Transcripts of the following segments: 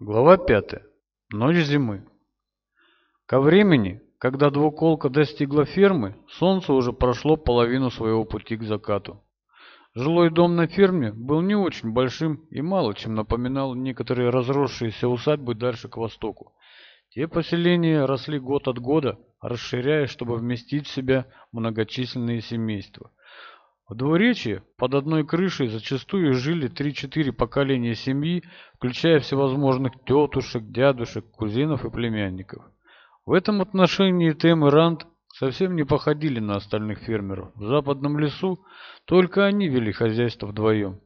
Глава 5. Ночь зимы. Ко времени, когда двуколка достигла фермы, солнце уже прошло половину своего пути к закату. Жилой дом на ферме был не очень большим и мало чем напоминал некоторые разросшиеся усадьбы дальше к востоку. Те поселения росли год от года, расширяя, чтобы вместить в себя многочисленные семейства. В Двуречи под одной крышей зачастую жили 3-4 поколения семьи, включая всевозможных тетушек, дядушек, кузинов и племянников. В этом отношении Тем и Ранд совсем не походили на остальных фермеров. В западном лесу только они вели хозяйство вдвоем.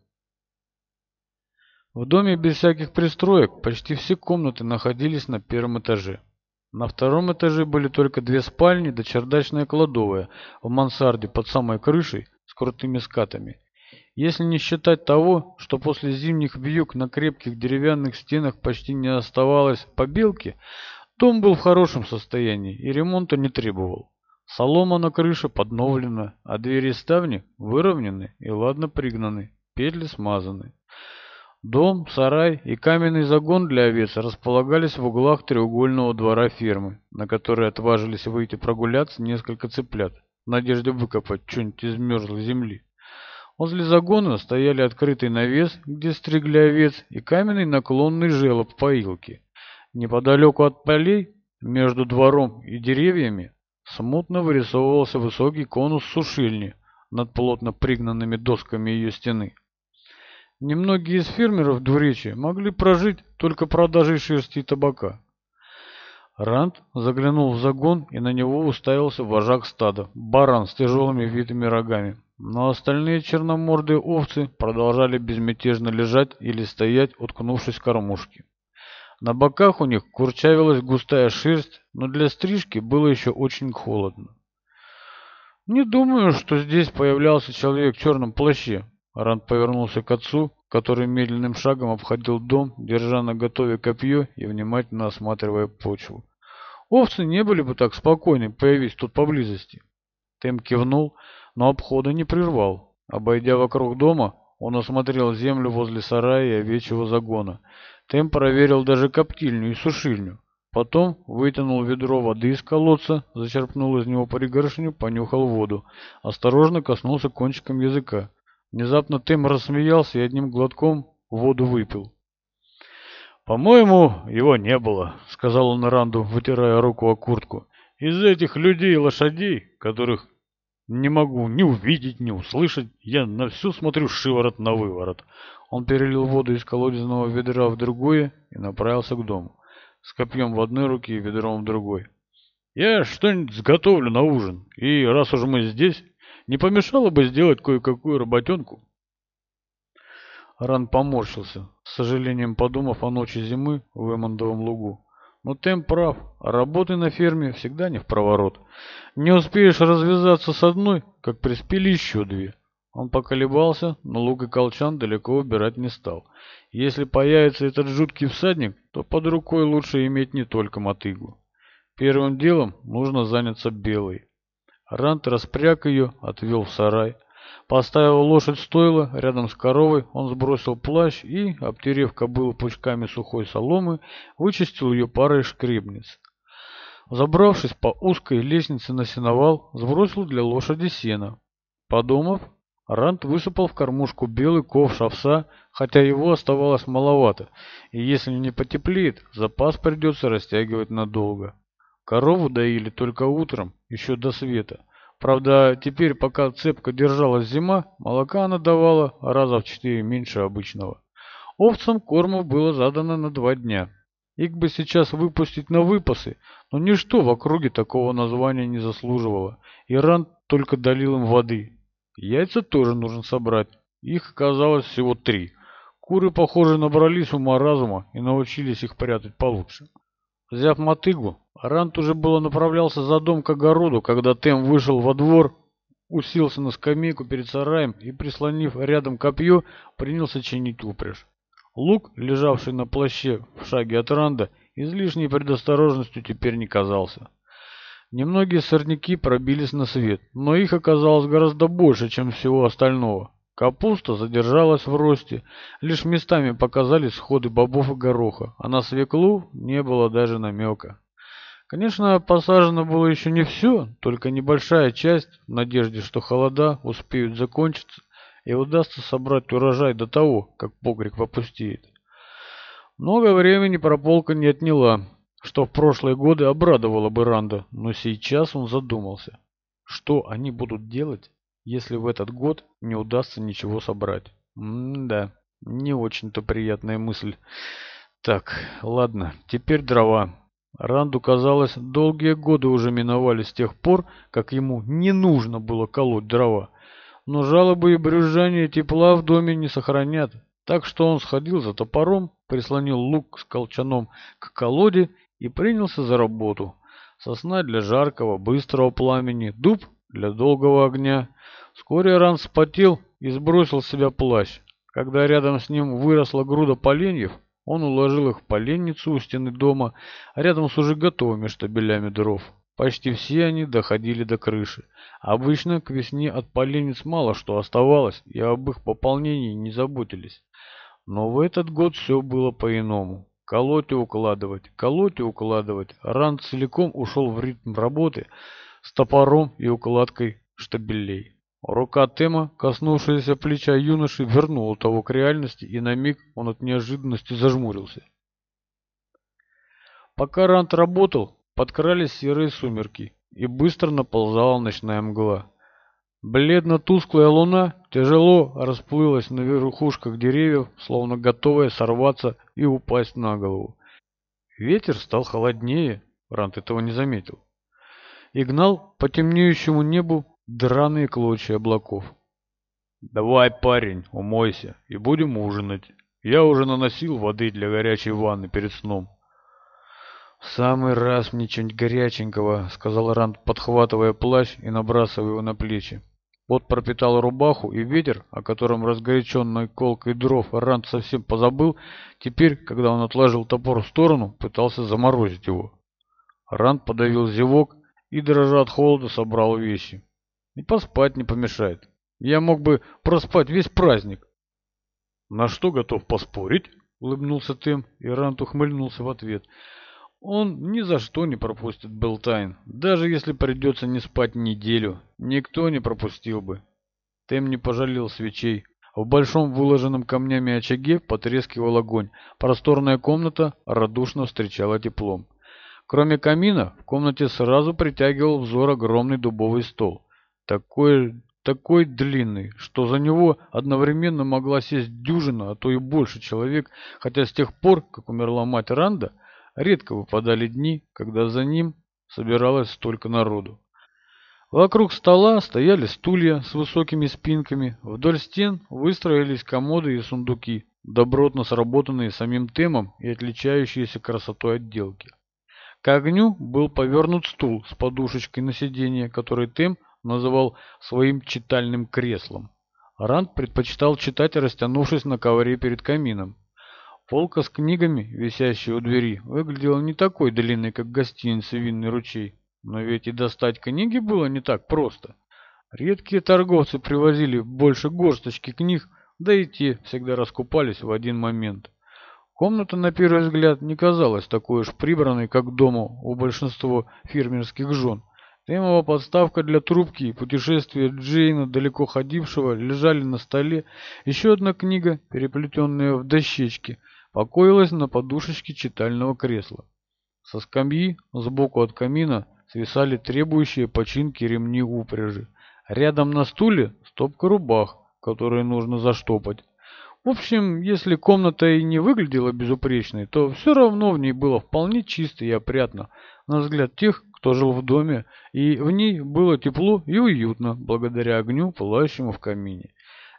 В доме без всяких пристроек почти все комнаты находились на первом этаже. На втором этаже были только две спальни да чердачная кладовая в мансарде под самой крышей, с крутыми скатами. Если не считать того, что после зимних вьюг на крепких деревянных стенах почти не оставалось побелки, дом был в хорошем состоянии и ремонта не требовал. Солома на крыше подновлена, а двери и ставни выровнены и ладно пригнаны, петли смазаны. Дом, сарай и каменный загон для овец располагались в углах треугольного двора фермы, на который отважились выйти прогуляться несколько цыплят надежде выкопать что-нибудь из мерзлой земли. Возле загона стояли открытый навес, где стригли овец, и каменный наклонный желоб поилки. Неподалеку от полей, между двором и деревьями, смутно вырисовывался высокий конус сушильни над плотно пригнанными досками ее стены. Немногие из фермеров дворечи могли прожить только продажей шерсти и табака. Ранд заглянул в загон, и на него уставился вожак стада, баран с тяжелыми витыми рогами. Но остальные черномордые овцы продолжали безмятежно лежать или стоять, уткнувшись в кормушки. На боках у них курчавилась густая шерсть, но для стрижки было еще очень холодно. «Не думаю, что здесь появлялся человек в черном плаще», Ран повернулся к отцу, который медленным шагом обходил дом, держа на готове копье и внимательно осматривая почву. Овцы не были бы так спокойны, появись тут поблизости. Тем кивнул, но обхода не прервал. Обойдя вокруг дома, он осмотрел землю возле сарая и овечьего загона. Тем проверил даже коптильню и сушильню. Потом вытянул ведро воды из колодца, зачерпнул из него пригоршню, понюхал воду. Осторожно коснулся кончиком языка. Внезапно Тим рассмеялся и одним глотком воду выпил. «По-моему, его не было», — сказал он Ранду, вытирая руку о куртку. «Из этих людей и лошадей, которых не могу ни увидеть, ни услышать, я на всю смотрю шиворот на выворот». Он перелил воду из колодезного ведра в другое и направился к дому, с копьем в одной руке и ведром в другой. «Я что-нибудь сготовлю на ужин, и раз уж мы здесь, не помешало бы сделать кое-какую работенку. Ран поморщился, с сожалением подумав о ночи зимы в Эмондовом лугу. Но Тем прав, а работы на ферме всегда не в проворот. Не успеешь развязаться с одной, как приспели еще две. Он поколебался, но лук и колчан далеко убирать не стал. Если появится этот жуткий всадник, то под рукой лучше иметь не только мотыгу. Первым делом нужно заняться белой. Рант распряг ее, отвел в сарай. Поставил лошадь в стойло рядом с коровой, он сбросил плащ и, обтерев кобылу пучками сухой соломы, вычистил ее парой шкребниц. Забравшись по узкой лестнице на сеновал, сбросил для лошади сено. Подумав, Рант высыпал в кормушку белый ковш овса, хотя его оставалось маловато, и если не потеплеет, запас придется растягивать надолго. Корову доили только утром, еще до света. Правда, теперь, пока цепко держалась зима, молока она давала раза в четыре меньше обычного. Овцам кормов было задано на два дня. Их бы сейчас выпустить на выпасы, но ничто в округе такого названия не заслуживало. Иран только долил им воды. Яйца тоже нужно собрать. Их оказалось всего три. Куры, похоже, набрались ума-разума и научились их прятать получше. Взяв мотыгу, Рант уже было направлялся за дом к огороду, когда Тем вышел во двор, уселся на скамейку перед сараем и, прислонив рядом копье, принялся чинить упряжь. Лук, лежавший на плаще в шаге от Ранда, излишней предосторожностью теперь не казался. Немногие сорняки пробились на свет, но их оказалось гораздо больше, чем всего остального. Капуста задержалась в росте, лишь местами показались сходы бобов и гороха, а на свеклу не было даже намека. Конечно, посажено было еще не все, только небольшая часть, в надежде, что холода успеют закончиться и удастся собрать урожай до того, как погреб опустеет. Много времени прополка не отняла, что в прошлые годы обрадовало бы Ранда, но сейчас он задумался, что они будут делать если в этот год не удастся ничего собрать. М-да, не очень-то приятная мысль. Так, ладно, теперь дрова. Ранду, казалось, долгие годы уже миновали с тех пор, как ему не нужно было колоть дрова. Но жалобы и брюзжание тепла в доме не сохранят. Так что он сходил за топором, прислонил лук с колчаном к колоде и принялся за работу. Сосна для жаркого, быстрого пламени, дуб для долгого огня – Вскоре Ран вспотел и сбросил с себя плащ. Когда рядом с ним выросла груда поленьев, он уложил их в поленницу у стены дома, а рядом с уже готовыми штабелями дров. Почти все они доходили до крыши. Обычно к весне от поленниц мало что оставалось, и об их пополнении не заботились. Но в этот год все было по-иному. Колоть и укладывать, колоть и укладывать. Ран целиком ушел в ритм работы с топором и укладкой штабелей. Рука Тема, коснувшаяся плеча юноши, вернула того к реальности, и на миг он от неожиданности зажмурился. Пока Рант работал, подкрались серые сумерки, и быстро наползала ночная мгла. Бледно-тусклая луна тяжело расплылась на верхушках деревьев, словно готовая сорваться и упасть на голову. Ветер стал холоднее, Рант этого не заметил, и гнал по темнеющему небу драные клочья облаков. «Давай, парень, умойся и будем ужинать. Я уже наносил воды для горячей ванны перед сном». «В самый раз мне что-нибудь горяченького», — сказал Ранд, подхватывая плащ и набрасывая его на плечи. Вот пропитал рубаху, и ветер, о котором разгоряченной колкой дров Ранд совсем позабыл, теперь, когда он отложил топор в сторону, пытался заморозить его. Ранд подавил зевок и, дрожа от холода, собрал вещи. И поспать не помешает. Я мог бы проспать весь праздник. На что готов поспорить? Улыбнулся Тем, и Рант ухмыльнулся в ответ. Он ни за что не пропустит Белтайн. Даже если придется не спать неделю, никто не пропустил бы. Тем не пожалел свечей. В большом выложенном камнями очаге потрескивал огонь. Просторная комната радушно встречала теплом. Кроме камина, в комнате сразу притягивал взор огромный дубовый стол. такой, такой длинный, что за него одновременно могла сесть дюжина, а то и больше человек, хотя с тех пор, как умерла мать Ранда, редко выпадали дни, когда за ним собиралось столько народу. Вокруг стола стояли стулья с высокими спинками, вдоль стен выстроились комоды и сундуки, добротно сработанные самим темом и отличающиеся красотой отделки. К огню был повернут стул с подушечкой на сиденье, который Тем называл своим читальным креслом. Ранд предпочитал читать, растянувшись на ковре перед камином. Полка с книгами, висящая у двери, выглядела не такой длинной, как гостиница «Винный ручей». Но ведь и достать книги было не так просто. Редкие торговцы привозили больше горсточки книг, да и те всегда раскупались в один момент. Комната, на первый взгляд, не казалась такой уж прибранной, как дома у большинства фермерских жен. Кремовая подставка для трубки и путешествие Джейна, далеко ходившего, лежали на столе. Еще одна книга, переплетенная в дощечке, покоилась на подушечке читального кресла. Со скамьи, сбоку от камина, свисали требующие починки ремни упряжи. Рядом на стуле стопка рубах, которые нужно заштопать. В общем, если комната и не выглядела безупречной, то все равно в ней было вполне чисто и опрятно, на взгляд тех, кто жил в доме, и в ней было тепло и уютно, благодаря огню, пылающему в камине.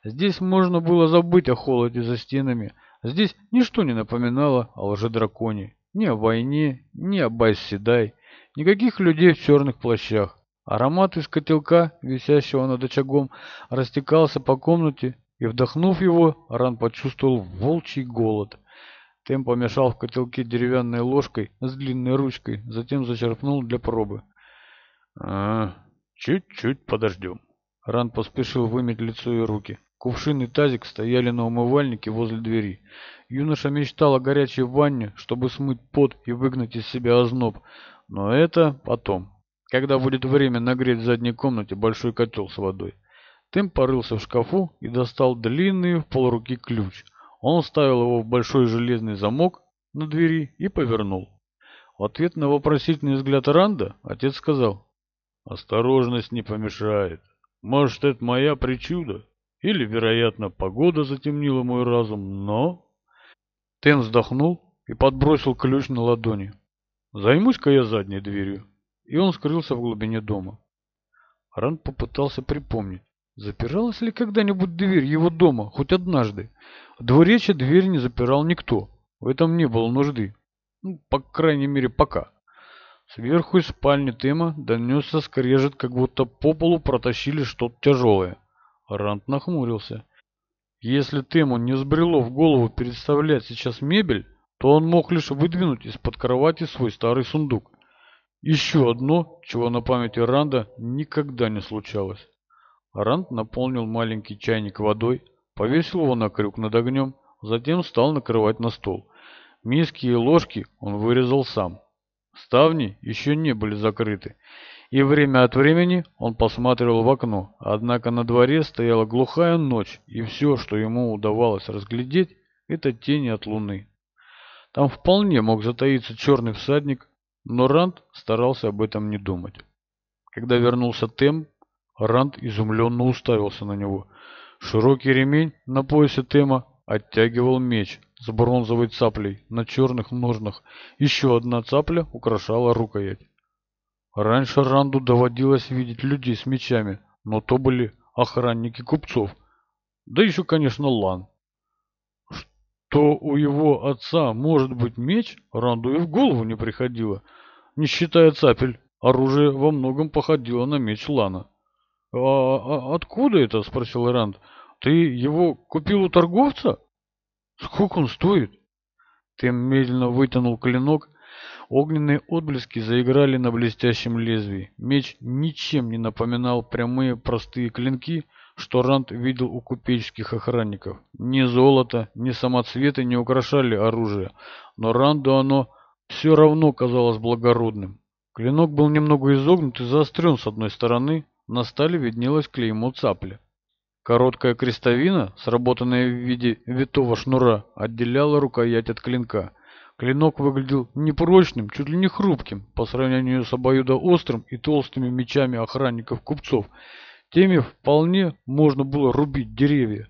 Здесь можно было забыть о холоде за стенами, здесь ничто не напоминало о лжедраконе, ни о войне, ни о Байседай, никаких людей в черных плащах. Аромат из котелка, висящего над очагом, растекался по комнате, и, вдохнув его, Ран почувствовал волчий голод. Тем помешал в котелке деревянной ложкой с длинной ручкой, затем зачерпнул для пробы. «А, чуть-чуть подождем». Ран поспешил вымыть лицо и руки. Кувшин и тазик стояли на умывальнике возле двери. Юноша мечтал о горячей ванне, чтобы смыть пот и выгнать из себя озноб. Но это потом, когда будет время нагреть в задней комнате большой котел с водой. Тем порылся в шкафу и достал длинный в полруки ключ. Он вставил его в большой железный замок на двери и повернул. В ответ на вопросительный взгляд Ранда отец сказал, «Осторожность не помешает. Может, это моя причуда, или, вероятно, погода затемнила мой разум, но...» Тен вздохнул и подбросил ключ на ладони. «Займусь-ка я задней дверью». И он скрылся в глубине дома. Ранд попытался припомнить, Запиралась ли когда-нибудь дверь его дома, хоть однажды? В двуречи дверь не запирал никто. В этом не было нужды. Ну, по крайней мере, пока. Сверху из спальни Тема донесся скрежет, как будто по полу протащили что-то тяжелое. Рант нахмурился. Если Тему не сбрело в голову переставлять сейчас мебель, то он мог лишь выдвинуть из-под кровати свой старый сундук. Еще одно, чего на памяти Ранда никогда не случалось. Ранд наполнил маленький чайник водой, повесил его на крюк над огнем, затем стал накрывать на стол. Миски и ложки он вырезал сам. Ставни еще не были закрыты, и время от времени он посматривал в окно, однако на дворе стояла глухая ночь, и все, что ему удавалось разглядеть, это тени от луны. Там вполне мог затаиться черный всадник, но Ранд старался об этом не думать. Когда вернулся Темп, Ранд изумленно уставился на него. Широкий ремень на поясе Тема оттягивал меч с бронзовой цаплей на черных ножнах. Еще одна цапля украшала рукоять. Раньше Ранду доводилось видеть людей с мечами, но то были охранники купцов. Да еще, конечно, Лан. Что у его отца может быть меч, Ранду и в голову не приходило. Не считая цапель, оружие во многом походило на меч Лана. А, а «Откуда это?» – спросил Ранд. «Ты его купил у торговца? Сколько он стоит?» Тем медленно вытянул клинок. Огненные отблески заиграли на блестящем лезвии. Меч ничем не напоминал прямые простые клинки, что Ранд видел у купеческих охранников. Ни золото, ни самоцветы не украшали оружие, но Ранду оно все равно казалось благородным. Клинок был немного изогнут и заострен с одной стороны, на стали виднелось клеймо цапли. Короткая крестовина, сработанная в виде витого шнура, отделяла рукоять от клинка. Клинок выглядел непрочным, чуть ли не хрупким, по сравнению с обоюдоострым и толстыми мечами охранников-купцов. Теми вполне можно было рубить деревья.